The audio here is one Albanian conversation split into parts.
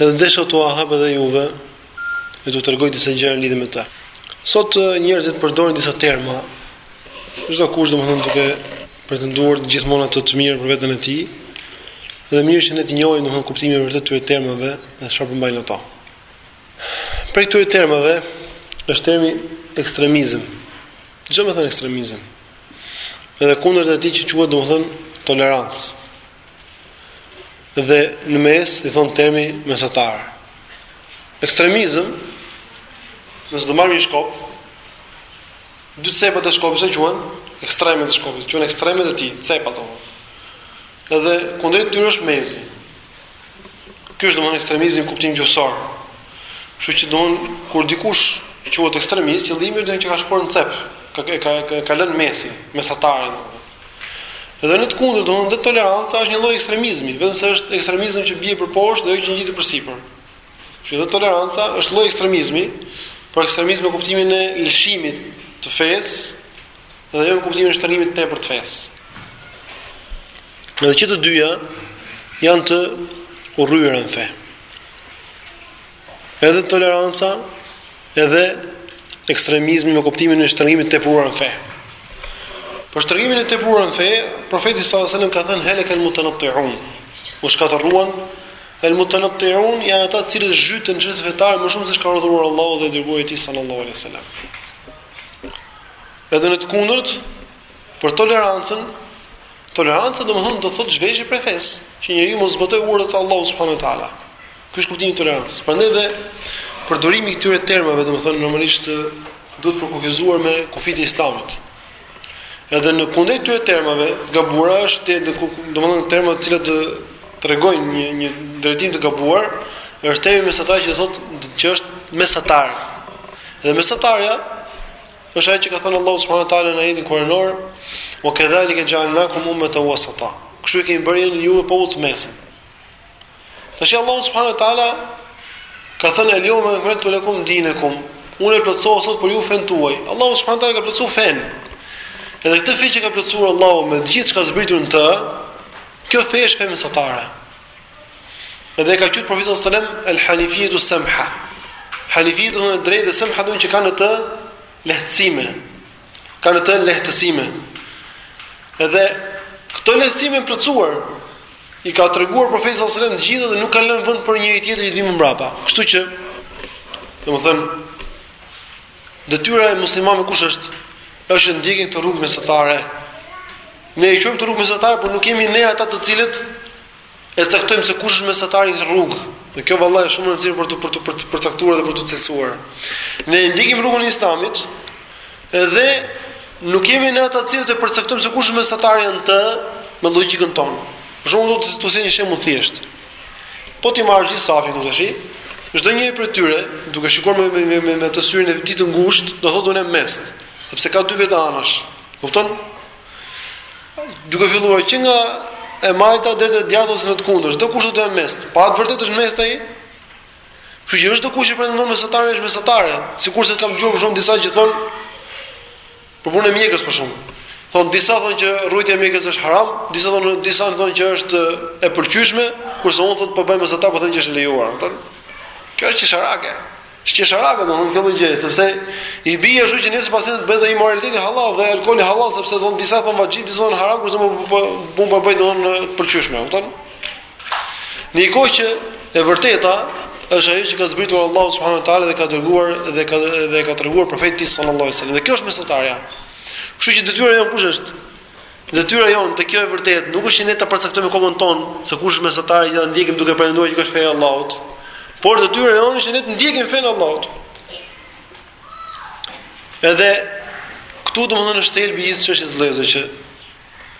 Edhe desha t'ua hap edhe juve e t'u tregoj disa gjëra në lidhje me të. Sot njerëzit përdorin disa terma. Çdokush domethënë duke pretenduar gjithmonë atë të mirë për veten e tij. Është mirë që ne të njohim domethënë kuptimin e vërtetë të këtyre termave dhe çfarë përmbajnë ato. Prej këtyre termave është termi ekstremizëm. Ç'do me thënë ekstremizëm. Edhe kundrejt atij që quhet domethënë tolerancë. dhe në mes domthon termi mesatar. Ekstremizëm, nëse do marrim një shkop, dy cepat e shkopit që quhen ekstremet e shkopit, quhen ekstremet e tij, cepat ato. Edhe kundrejt tyre është mesi. Ky është domthon ekstremizmi në kuptim gjuhësor. Kështu që domthon kur dikush quhet ekstremist, qëllimi është që ka shkuar në cep, ka ka ka, ka lënë mesin, mesatarin. Dhe në të kundërt, domthonë dhe toleranca është një lloj ekstremizmi, vetëm se është ekstremizëm që bie përposhtë dhe jo që ngjitet përsipër. Që dhe toleranca është lloj ekstremizmi, por ekstremizëm në kuptimin e lëshimit të fesë dhe jo në kuptimin e shtrëngimit të tepërt të fesë. Edhe që të dyja janë të urryera në fe. Edhe toleranca, edhe ekstremizmi me kuptimin e shtrëngimit të tepruar në fe. Për shtrëngimin e tepruar në fe, profeti sallallahu alajhi wasallam ka thënë helek el mutanatti'un. U shkatërruan el mutanatti'un janë ata të cilët zhyten në çështje fetare më shumë se ç'ka urdhëruar Allahu dhe i dërguari i tij sallallahu alajhi wasallam. Edhe në të kundërt, për tolerancën, toleranca domethënë do të thotë zhveshje prej fesë, që njeriu mos zbatojë urdhrat e Allahut subhanuhu teala. Ky është kuptimi i tolerancës. Prandaj dhe përdorimi i këtyre termave, domethënë normalisht duhet kufizuar me kufijtë e Islamit. Edhe në të kundërt këtyre termave të gabuara, është domethënë terma të cilët tregojnë një një drejtim të gabuar, është termi mesatar që thotë që është mesatar. Dhe mesatarja është ajo që ka thënë Allahu subhanahu wa taala në ajetin kuranor, "Wa kadhalika ja'alnakum ummatan wasata." Kështu ju kemi bërë ju popull të mesëm. Tash Allahu subhanahu wa taala ka thënë El jeume ekmeltu lekum dinekum. Unë e plotësova sot për ju fen tuaj. Allahu subhanahu wa taala ka plotësuar fen. Edhe këtë fe që ka plotësuar Allahu me gjithë ç'ka zbritur në të, kjo fe është fe mesatare. Edhe e ka quajtur profeti sallallahu alajhi wasallam el-hanifiyetu samha. Hanifiyetu e drejtë dhe samha që ka në të lehtësime. ka në të lehtësime. Edhe këto lehtësime i ka plotësuar, i ka treguar profeti sallallahu alajhi wasallam të gjitha dhe nuk ka lënë vend për njeri tjetër të vijë mbrapa. Kështu që domethënë detyra e muslimanëve kush është? Është të ndjekin këtë rrugë mesatare. Ne e quajmë këtë rrugë mesatare, por nuk jemi ne ata të cilët E caktojmë se kush është mesatari në këtë rrugë. Dhe kjo vallahi është shumë e rëndësishme për të për të për të përcaktuar dhe për të cilësuar. Ne e ndjekim rrugën e Islamit dhe nuk jemi ne ata të cilët e përcaktojmë se kush është mesatari jonë me logjikën tonë. Për shembull, do të të sjell një shembull thjesht. Po t'i marrësh gjithë safin këtu tash, çdo njëri prej tyre, duke shikuar me me me, me, me të syrin e tij të ngushtë, do thotë unë mes, sepse ka dy vetë anash. Kupton? Duke filluar që nga e majta deri te djathta ose në të kundërt, çdokush do të jetë mes. Po a të vërtetë është mes ai. Kështu që s'është çdokush që pretendon mesataren është mesatare, sikurse kam dëgjuar për shembull disa që thon për punën e mjekrës për shembull. Thon disa thon që rrujtja e mjekrës është haram, disa thon disa thon që është e pëlqyeshme, kurse unë thot po bëj mesatar, po them që është lejuar, thon. Kjo është qesharake. Është qesharake domethënë kjo lloj gjëje, sepse i bie ashtu që nesër pastaj të bëhet dhe imoraliteti halal dhe alkooli halal sepse thon disa thon vaxhib, disa thon haram kurse unë po po po bëj të pëlqyeshme, kupton? Në një kohë që e vërteta është ajo që ka zbritur Allahu subhanahu wa taala dhe ka dërguar dhe ka dhe ka treguar profeti sallallahu alaihi wasallam. Dhe kjo është mesatarja. Kështu që detyra jonë kush është? Detyra jonë te kjo e vërtetë nuk është që ne ta përcaktojmë me kokën tonë se kush është mesatarja që ta ndjekim duke pretenduar që është feja e Allahut, por detyra jonë është që ne të ndjekim fenë e Allahut. Edhe këtu domethënë është thelbi i gjithë çështjes vëllezër që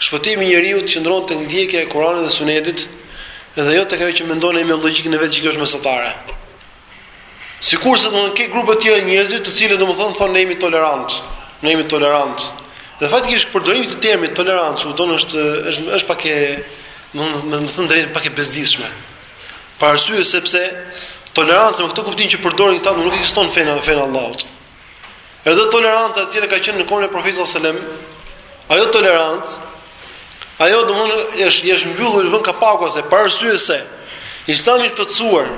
shpëtimi i njeriut qëndron te ndjekja e Kuranit dhe Sunetit dhe jo tek ajo që mendon ai me logjikën e vet që kjo është mesatare. Sikurse domethënë ke grupe të tjera njerëzish të cilët domethënë thonë ne jemi tolerant, ne jemi tolerant. Dhe faktikisht përdorimi i termit tolerancë kudo është është është pak e me të thënë të drejtën pak e bezdisshme. Për arsye sepse toleranca në këtë kuptim që përdorin këta nuk ekziston në fenë e Allahut. Edhe toleranca e cila ka qenë në kohën e Profetit sallallahu alajhi wasallam, ajo tolerancë, ajo domthonë është është mbyllur vën kapaku se për arsye se Islami është plotësuar.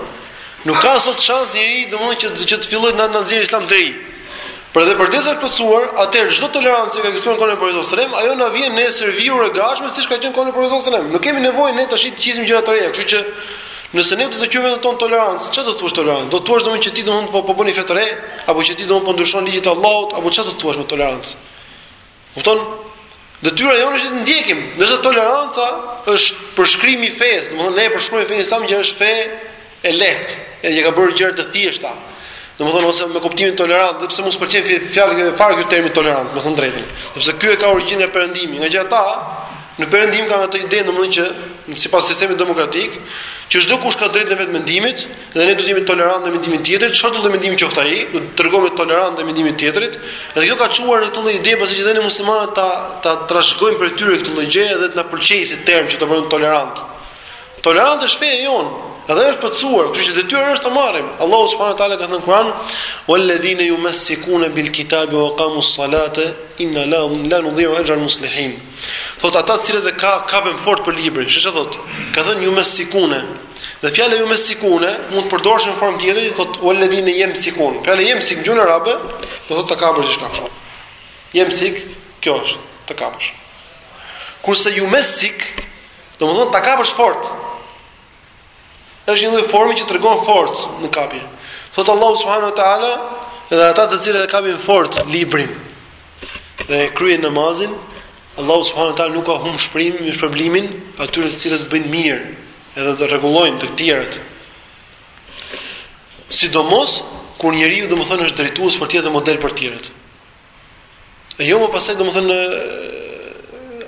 Nuk ka sot shans njeri domthonë që që të fillojë të nxjerrë Islam të ri. Por edhe përderisa është plotësuar, atëherë çdo tolerancë që ka ekzistuar në kohën e Profetit sallallahu alajhi wasallam, ajo na vjen ne e servirur e gatshme siç ka qenë në kohën e Profetit sallallahu alajhi wasallam. Nuk kemi nevojë ne tash të qesim gjëra të reja, kështu që Nëse ne do të quajmë veten tonë tolerant, çfarë do të thuash tolerancë? Do të thuash domethënë që ti domethënë po po bën fe të re, apo që ti domethënë po ndryshon ligjin e Allahut, apo çfarë do të thuash me tolerancë? Kupton? Detyra jonë është të ndjekim, ndërsa toleranca është përshkrimi i fesë, domethënë ne e përshkruajmë fenë islam që është fe e lehtë, e që ka bërë gjëra të thjeshta. Domethënë ose me kuptimin tolerant, sepse s'më pëlqen fjala fare ky termi tolerant, me thënë të drejtën. Sepse ky e ka origjinën te perëndimi, ngaqë ata Në Perëndim kanë atë ide, domethënë që sipas sistemit demokratik, që çdokush ka drejtën e vet mendimit dhe ne duhet të jemi tolerantë ndaj mendimit tjetrit, çfarëdo lloj mendimi qoftë ai, do të tregojmë tolerancë ndaj mendimit tjetrit. Dhe kjo ka çuar në këtë lloj ide, pasi që dhe ne muslimanët ta ta trashëgojmë prej tyre këtë lloj gjëje dhe të na pëlqejë si term që të bëhemi tolerantë. Tolerante është feja jonë, Edhe është përcaktuar, kështu që detyra është ta marrim. Allahu subhanahu wa taala ka thënë Kur'an: "Wal ladhina yumassikuna bil kitabi wa aqamus salata inna la nudhi'u ajra al muslihin." Thotë ata të cilët e ka kapen fort për librin, çfarë thotë, ka thënë jumessikune. Dhe fjala jumessikune mund të përdoreshe në formë tjetër, të thotë uel ledhine jemsikun. Fjala jemsik në gjuhën arabe, do thotë ta kapësh diçka kështu. Jemsik, kjo është, ta kapësh. Kurse jumessik, domethënë ta kapësh fort. Është një lloj forme që tregon forcë në kapje. Thot Allahu subhanahu wa taala, dhe ata të cilët e kapin fort librin dhe e kryejnë namazin, Allahu subhanahu wa taala nuk ua humb shprimin, mirë shpërblimin atyre të cilët bëjnë mirë, edhe rregullojnë të tjerët. Sidomos kur njeriu domethënë është drejtues për tjerët dhe model për tjerët. E jo më pastaj domethënë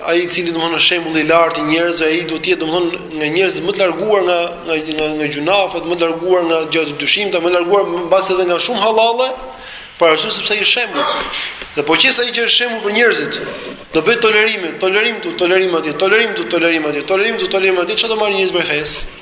ai i cili domethënë është shembulli i lartë i njerëzve, ai duhet të jetë domethënë nga njerëzit më të larguar nga nga nga, nga gjynahet, më të larguar nga gjërat e dyshimta, më të larguar mbase edhe nga shumë hallalle, për arsye sepse ai është shembull. Dhe po qe se ai që është shembull për njerëzit, do bëjë tolerime, tolerim tu, tolerim atje, tolerim tu, tolerim atje, tolerim tu, tolerim atje, çfarë do marrin njerëzit prej fesë?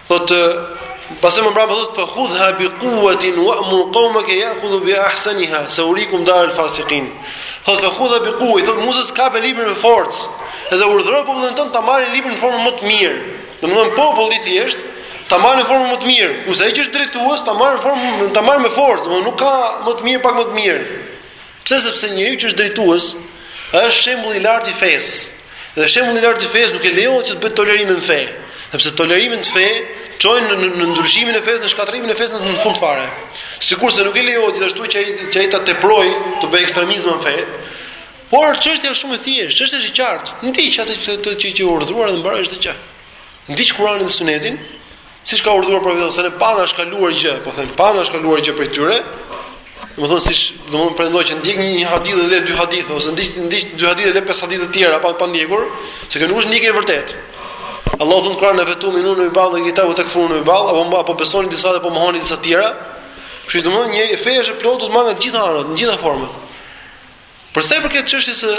Thot pastaj më mbrapa thot fa khudha bi quwwatin wa amur qawmaka ya'khudhu bi ahsaniha sa urikum dar al fasiqin. Thot fa khudha bi quwwat, thot Musa kape librin me forc. Edhe urdhëroje popullin tënd ta marrin librin në formën më të mirë. Domthon populli i thjesht ta marrin në formën më të mirë, kurse ai që është drejtues ta marrin në formën ta marrin me forcë, domthon nuk ka më të mirë pak më të mirë. Pse? Sepse njeriu që është drejtues është shembull i lartë i fesë. Dhe shembulli i lartë i fesë nuk i lejohet që të bëjë tolerime në fe, sepse tolerimet në fe çojnë në, në, në ndryshimin e fesë, në shkatërrimin e fesë në fund fare. Sikurse nuk i lejohet gjithashtu që ai që ai ta teprojë të bëjë ekstremizëm në fe. Por çështja është shumë e thjeshtë, çështja është e qartë. Ndiq atë që të që je urdhëruar dhe mbaroi çdo gjë. Ndiq Kur'anin dhe Sunetin, Siç ka urdhëruar profeti sallallahu alajhi wasallam, pa anashkaluar gjë, po them pa anashkaluar gjë prej tyre. Domethënë siç domethënë pretendon që ndjek një hadith dhe dy hadithe ose ndiq ndiq dy hadithe dhe pesë hadithe të tjera pa pa ndjekur, se kjo nuk është ndjekje e vërtetë. Allahu thot në Kur'an efetu'minune bi ba'dil kitabi ue tekfurune bi ba'd, apo mba apo besoni disa dhe po mohoni disa të tjera. Kështu domethënë një fe është e plotë do të marrë në të gjitha anët, në gjitha format. Për sa i përket çështjes së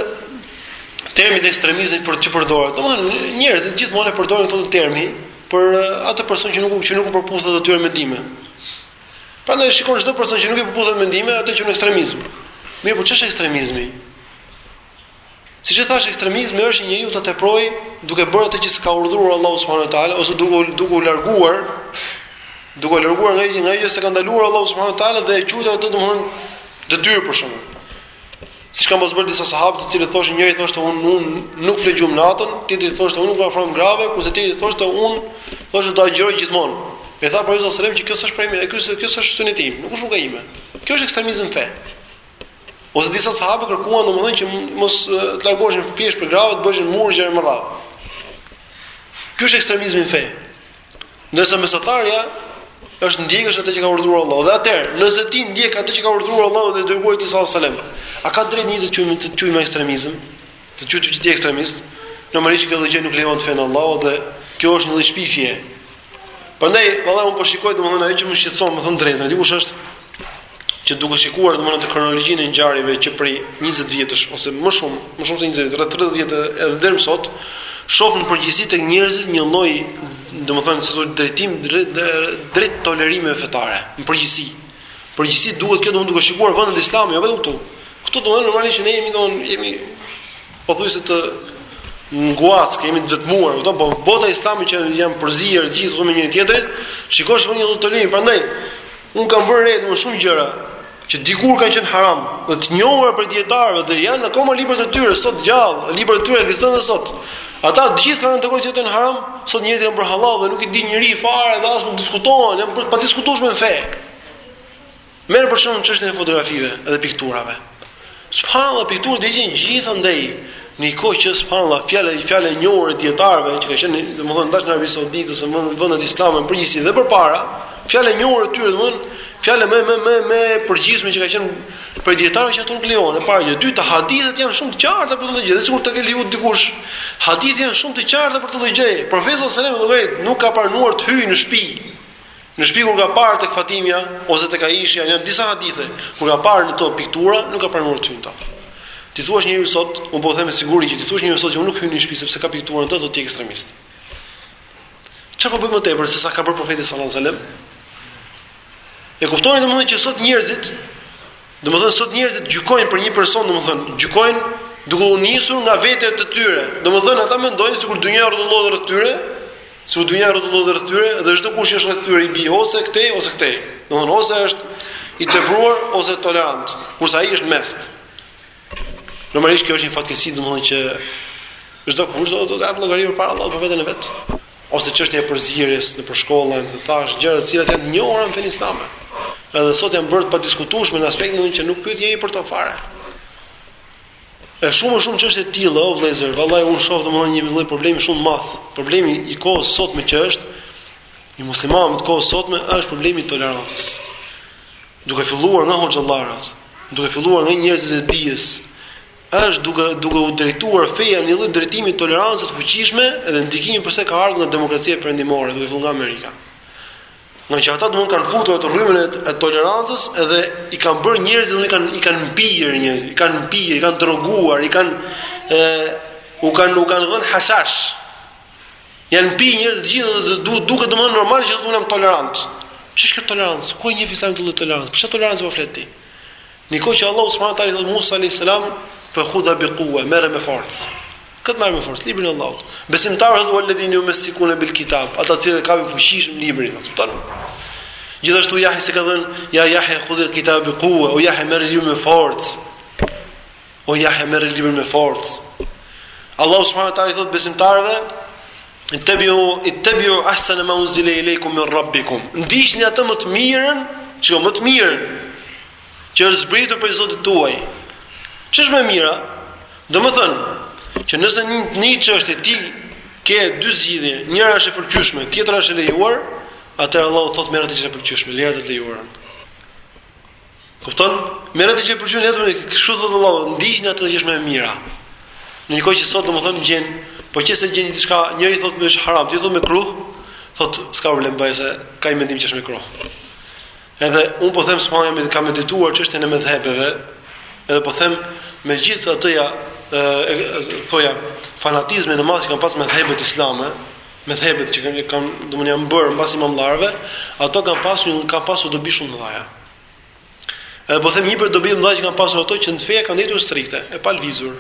termit ekstremizmi për çfarë përdoret, domethënë njerëzit gjithmonë e përdorin këtë termi për atë person që nuk që nuk u përputhet atyre me mendime. Prandaj shikon çdo person që nuk i përputhet mendime, atë e quan ekstremizëm. Mirë, po ç'është ekstremizmi? Siç e thash, ekstremizmi është që njeriu të teprojë duke bërë atë që s'ka urdhëruar Allahu subhanahu wa taala ose duke duke u larguar duke u larguar nga nga ajo që s'ka ndaluar Allahu subhanahu wa taala dhe e quajt atë domthonë Detyrë për shembull. Siç kanë mos bërë disa sahabë, të cilët thoshin njëri thoshte unë un, nuk flej gjumë natën, tjetri thoshte unë nuk ju afrohem grave, kurse tjetri thoshte unë thoshte do agjëroj gjithmonë. E tha profeti sallallahu alajhi që kjo s'është prej meje, kjo s'është kjo s'është suneti im, nuk është rruga ime. Kjo është ekstremizëm fe. Ose disa sahabë kërkuan domethënë që madje të largoheshin thjesht prej grave, të bëheshin murgj me radhë. Ky është ekstremizmi në fe. Ndërsa mesatarja është të ndjekësh atë që ka urdhëruar Allahu. Dhe atëherë, nëse ti ndjek atë që ka urdhëruar Allahu dhe i dërguari i tij sallallahu alajhi wasallam, a ka drejt njeri të quajë të quajë ekstremizëm? Të quajë që ti je ekstremist? Normalisht kjo gjë nuk lejohet n'fen e Allahut dhe kjo është një lloj shpifje. Prandaj, valla un po shikoj domethënë ajo që më shqetëson, me thon të drejtën, dikush është që duke shikuar domthonë kronologjinë e ngjarjeve që prej 20 vjetësh ose më shumë, më shumë se 20 vjet, rreth 30 vjet edhe deri më sot, shoh në përgjithësi tek njerëzit një lloj, domethënë si thotë drejtim drejt drejt tolerimeve fetare, në përgjithësi. Përgjithësi duket kjo domthonë duke shikuar vendet islame, jo vetëm këtu. Këtu domthonë normalisht ne jemi domthonë jemi pothuajse të huaj, jemi të vetmuar, këto po bota islame që janë përzier gjithë me njëri tjetrin, shikon një lloj tolerimi. Prandaj Unë kam vënë re në shumë gjëra që dikur kanë qenë haram, dhe të njohura prej dijetarëve dhe janë akoma librat e tyre sot gjallë, librat e tyre ekzistojnë edhe sot. Ata të gjithë kanë rënë dakord që janë haram, sot njerëzit i kanë bërë hallall dhe nuk i di njeri fare dhe as nuk diskutohen, janë bërë pa diskutueshme në fe. Merr për shembull çështjen e fotografive dhe pikturave. Subhanallahu pikturat gjenden gjithandej në një kohë që subhanallahu fjala i fjalë e njohur e dijetarëve që ka qenë domethënë daç në Arabi Saudite ose në vendet islame në përgjithësi dhe përpara, fjala e njohur e tyre domethënë fjala më më më më e përgjithshme që ka qenë prej dijetarëve që ato nuk lejohen. E para gjë, e dyta hadithet janë shumë të qarta për këtë gjë, dhe sikur ta ketë lejuar dikush, hadithet janë shumë të qarta për këtë gjë. Profeti sallallahu alajhi wasallam nuk ka pranuar të hyjë në shtëpi Në shtëpi kur ka parë tek Fatimja ose tek Aishja janë disa hadithe, kur ka parë në to piktura, nuk ka pranuar të hyjë në ta. Ti thua njeriu sot, un po them me siguri që t'i thuash njeriut sot që un nuk hyj në shtëpi sepse ka piktura në të do të quajë ekstremist. Çfarë po bëj më tepër se sa ka bërë profeti sallallahu alajhi wasallam? E kuptoni domethënë që sot njerëzit, domethënë sot njerëzit gjykojnë për një person, domethënë gjykojnë duke u nisur nga vetja e tyre. Domethënë ata mendojnë sikur dynja rrotullohet rreth tyre, Sikur dynja rrotullohet rreth tyre dhe çdo kush është rreth tyre i bie ose këtej ose këtej. Domthon ose është i tepruar ose tolerant, kurse ai është mes. Normalisht kjo është një fatkeqësi domthon që çdo kush do të japë llogari përpara Allahut për veten e vet. Ose çështja e përzierjes nëpër shkolla, e të tjera gjëra të cilat janë të njohura në fenë islame. Edhe sot janë bërë të padiskutueshme në aspektin që nuk pyet njeri për to fare. E shumë shumë çështje të tilla, o vëllezër, vallahi unë shoh domethënë një lloj problemi shumë të madh. Problemi i kohës sotme që është i muslimanëve të kohës sotme është problemi i tolerancës. Duke filluar nga hoxhallarët, duke filluar nga njerëzit e dijes, është duke duke u drejtuar feja në një lloj drejtimi tolerance të fuqishme dhe ndikimi për se ka ardhur nga demokracia perëndimore, duke filluar nga Amerika. Ngaqë ata domthonë kanë futur atë rrymën e tolerancës dhe i kanë bërë njerëzit domthonë kanë i kanë mpirë njerëzit, i kanë mpirë, i kanë droguar, i kanë ë u kanë u kanë dhënë hashash. Janë mpi njerëzit të gjithë dhe du, duket domthonë normal që unë jam tolerant. Ç'është kjo tolerancë? Ku e njeh Islami këtë tolerancë? Për çfarë tolerancë po flet ti? Në një kohë që Allahu subhanahu wa taala i thotë Musa alayhis salam fa khudhha bi quwwa, merre me forcë. Këtë merr me forcë librin e Allahut. Besimtarëve thotë walladhina yumsikuna bil kitab, ata të cilët e kapin fuqishëm librin, thotë. Kupton? Gjithashtu Jahjas i ka thënë ja Jahja khudhil kitab bi quwwa, o Jahja merre librin me forcë. O Jahja merre librin me forcë. Allahu subhanahu wa taala i thot besimtarëve ittabi'u ittabi'u ahsana ma unzila ilaykum min rabbikum. Ndiqni atë më të mirën, që më të mirën që është zbritur prej Zotit tuaj. Ç'është më e mira? Domethënë që nëse në një çështje ti ke dy zgjidhje, njëra është e pëlqyeshme, tjetra është e lejuar, atëherë Allahu thot merr atë që është e pëlqyeshme, lëre të lejuarën. Kupton? Merr atë që e pëlqen, lëre tjetrën, kështu thotë Allahu, ndiqni atë që është më e mira. Në një kohë që sot domethënë gjen, po qe se gjen diçka, njëri thotë që është haram, tjetri thotë mekruh, thotë s'ka problem bëje se ka një mendim që është mekruh. Edhe un po them s'po jam kam medituar çështjen e medhhebeve, edhe po them me gjithë atë le të themi fanatizmin e madh që kanë pas medhhebet islame, medhhebet që kanë kanë domethënë janë bërë mbas imamllarëve, ato kanë pasur kanë pasur dobi shumë të mëdha. Edhe po them një prej dobive të mëdha që kanë pasur ato që në fe kanë ndenjur strikte, e palëvizur.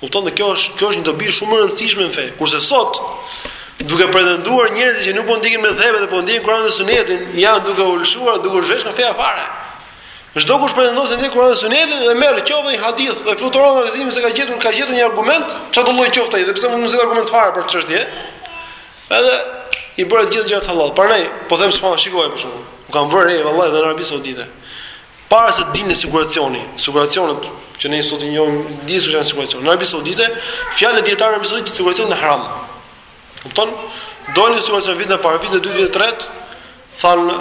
Kupton se kjo është kjo është një dobi shumë e rëndësishme në fe. Kurse sot, duke pretenduar njerëzit që nuk po ndjekin medhhebet dhe po ndjekin Kur'anin dhe Sunetin, janë duke u lëshuar, duke u zhvesh nga feja fare. Çdo kush pretendon se ndjek Kur'anin dhe Sunetin dhe merr qoftë një hadith dhe fluturon nga gëzimi se ka gjetur ka gjetur një argument, çdo lloj qoftë ai, dhe pse mund të mos jetë argument fare për çështje, Edhe i bëre gjithë gjërat halal. Prandaj po them se, shiko për shembull. E kam vënë re vallahi në Arabi Saudite. Para se të dilnin siguracionet, siguracionet që ne sot i njohim, di se janë siguracion. Në Arabi Saudite, fjala e dijetarëve në Arabi Saudite siguracionet janë haram. Kupton? Dolën siguracionet vitin e parë, vitin e dytë, vitin e tretë, thanë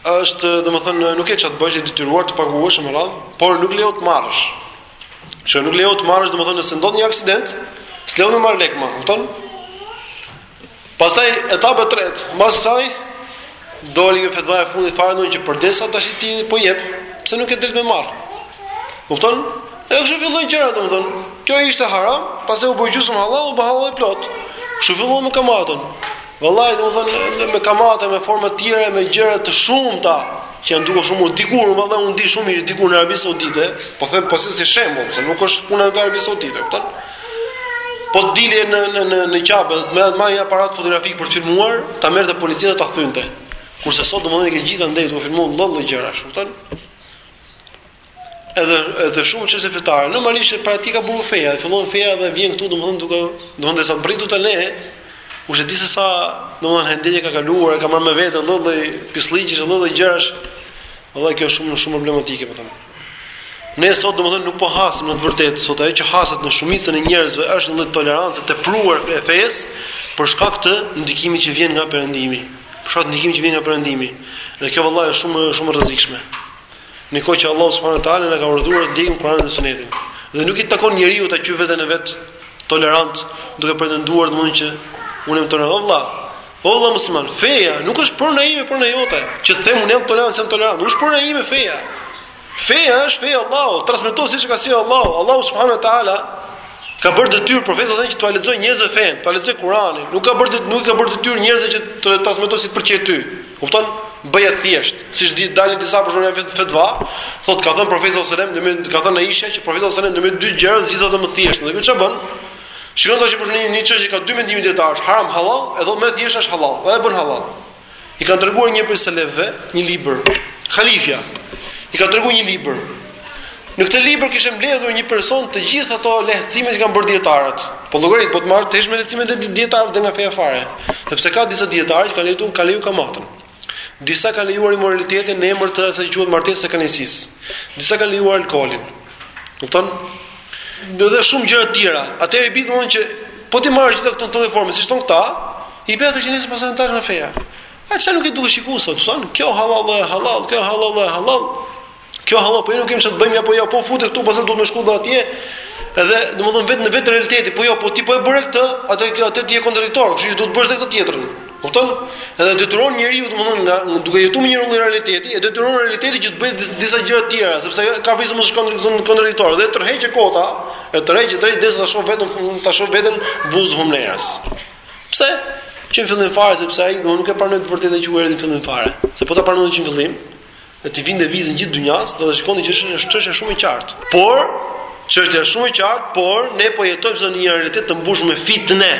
Është, domethënë, nuk ke ça t'bësh i detyruar të paguash më radh, por nuk lejohet të marrësh. Që nuk lejohet të marrësh, domethënë, nëse ndodh një aksident, s'lejohet të marrësh lekë, kupton? Pastaj etapa e tretë, mbas saj doli një fetva e fundit fare domethënë që përderisa tash ti po jep, pse nuk ke të drejtë me marrë. Kupton? E kështu fillojnë gjërat, domethënë. Kjo ishte haram, pastaj u bë gjysmë halal, u bë halal plot. Kështu fillon me kamatën. Vëllai, domethënë me kamate, me forma të tjera, me gjëra të shumta që janë duke shumë dikur, vallahi unë di shumë mirë dikur në Arabi Saudite, po them po si shembull, se nuk është puna e Arabisë Saudite, e kupton? Po të dilje në në në në Qabe, do të merrje një aparat fotografik për të filmuar, ta merrte policia dhe ta thynte. Kurse sot domethënë i ke gjithë andej të filmojnë lloj lloj gjërash, kupton? edhe edhe shumë çështje fetare. Normalisht që prej ku ka buruar feja, fillon feja dhe vjen këtu domethënë duke domethënë sa të mbërrijë te ne, kush e di se sa domethënë mendje ka kaluar, e ka marrë me vete lloj lloj pisllëqesh, lloj lloj gjërash. Vallai kjo është shumë shumë problematike po them. Ne sot domethënë nuk po hasim në të vërtetë, sot ajo që haset në shumicën e njerëzve është një tolerancë e tepruar e fesë për shkak të ndikimit që vjen nga perëndimi. Për shkak të ndikimit që vjen nga perëndimi. Dhe kjo vallai është shumë shumë e rrezikshme. Në kohë që Allahu subhanahu wa taala na ka urdhëruar të ndjekim Kur'anin dhe Sunetin. Dhe nuk i takon njeriut ta quajë veten e vet tolerant, duke pretenduar domethënë që unë jam tolerant. O vëlla, o vëlla musliman, feja nuk është prona ime, prona jote. Që të them unë jam tolerant, jam tolerant, nuk është prona ime feja. Feja është feja e Allahut, transmetoje siç e ka sjellë Allahu. Allahu subhanahu wa taala i ka bërë detyrë profetit që t'ua lexojë njerëzve fenë, t'ua lexojë Kur'anin. Nuk ka bërë nuk ka bërë detyrë njerëzve që ta transmetojnë si të pëlqejë ty. Kupton? Bëje thjesht, siç dalin disa persona në fetva, thotë ka thënë profeti sallallahu alajhi wasallam, ka thënë Aisha që profeti sallallahu alajhi wasallam në mes dy gjërave zgjidhte atë më të thjeshtën. Dhe kjo çfarë bën? Shikon tash për shembull një çështje që ka dy mendime dijetarësh, haram halal, e thotë më e thjeshtë është halal, dhe e bën halal. I kanë treguar një prej selefëve një libër, Halifja. I ka treguar një libër. Në këtë libër kishte mbledhur një person të gjithë ato lehtësime që kanë bërë dijetarët. Po llogarit po të merresh me lehtësimet e dijetarëve del nga feja fare, sepse ka disa dijetarë që kanë lejuar kanë lejuar kamatën. Disa kanë lejuar imoralitetin në emër të asaj që quhet martesa e kënaqësisë. Disa kanë lejuar alkoolin. Kupton? Edhe shumë gjëra të tjera. Atëherë i bie domethënë që po t'i marrësh gjithë këto në formë, siç thonë këta, i bie që nesër pasnesër tash në fe. A çfarë nuk e duhet shikuar sot, thon, kjo hallall, hallall, kjo hallall, hallall. Kjo hallall po nuk kemi çfarë të bëjmë apo jo, po futet këtu pastaj duhet të shkojë dhe atje. Edhe domethënë vetë në vetë realiteti, po jo, po ti po e bëre këtë, atë atë ti je kontradiktor, kështu që duhet të bësh edhe këtë tjetrën. Kupton? Edhe detyron njeriun domethënë nga duke jetuar me një lloj realiteti, e detyron realiteti që të bëjë disa gjëra të tjera, sepse ka frikë mos shkon në kontradiktor dhe e tërheq kot, e tërheq drejt derisa ta shohë veten ta shohë veten buzë humnerës. Pse? Që në fillim fare sepse ai domethënë nuk e pranoi të vërtetën që i erdhi në fillim fare. Se po ta pranonte që në fillim, dhe t'i vinte vizën gjithë dynjas, do të shikonte që është çështje shumë e qartë. Por çështja është shumë e qartë, por ne po jetojmë në një realitet të mbushur me fitne,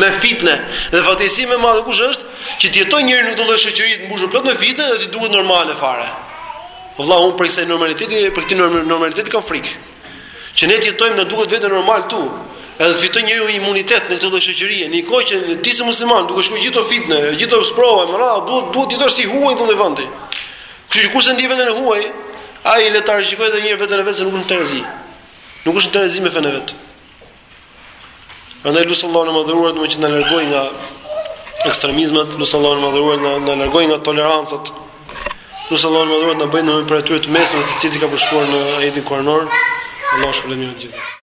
me fitne. Dhe fatkeqësi më e madhe kush është? Që të jetojë njeriu në këtë lloj shoqërie të mbushur plot me fitne dhe t'i duket normale fare. Vëllau, unë prej kësaj normaliteti, prej këtij normaliteti kam frikë. Që ne të jetojmë na duket vetja normal këtu, edhe të fitojë njeriu imunitet në këtë lloj shoqërie. Në një kohë që ti si musliman duke shikuar gjithë këto fitne, gjithë këto sprova, të mëdha duhet duhet të jetosh si i huaj në këtë vendi. Kështu që kush s'e ndjen veten të huaj, ai le ta rishikojë edhe një herë veten e vet se nuk është në terezi. Nuk është në terezi me fenë e vet. Prandaj lus Allahun e madhëruar domethënë që të na largojë nga ekstremizmat, lus Allahun e madhëruar të na largojë nga tolerancat. Lus Allahun e madhëruar na bëjë ne prej atyre të mesëm të cilët i ka përshkruar në ajetin kuranor. Allahu ju shpërbleftë të gjithë.